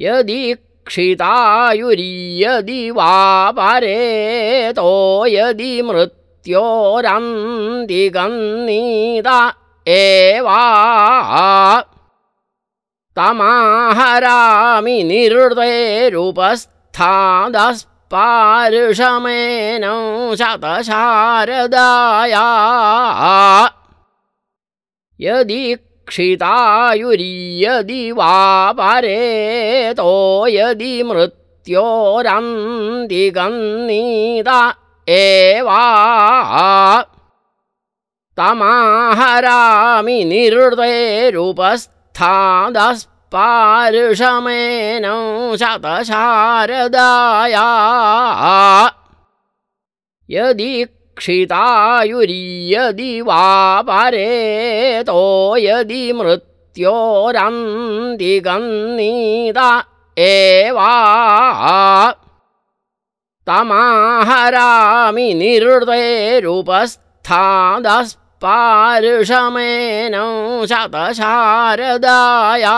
यदि वा परेतो यदि मृत्योरन्तिगन्निदा एवा तमाहरामि निर्दैरुपस्थादस्पारुषमेन शतशारदाया। यदि क्षितायुर्यदि वा परेतो यदि मृत्योरन्तिगन्निदा एवा तमाहरामि निर्दैरुपस्थादस्पारुषमेन शतशारदाया यदि क्षितायुर्यदि वा परेतो यदि मृत्योरन्तिगन्निदा एवा तमाहरामि निर्दैरुपस्थादस्पारुषमेन शतशारदाया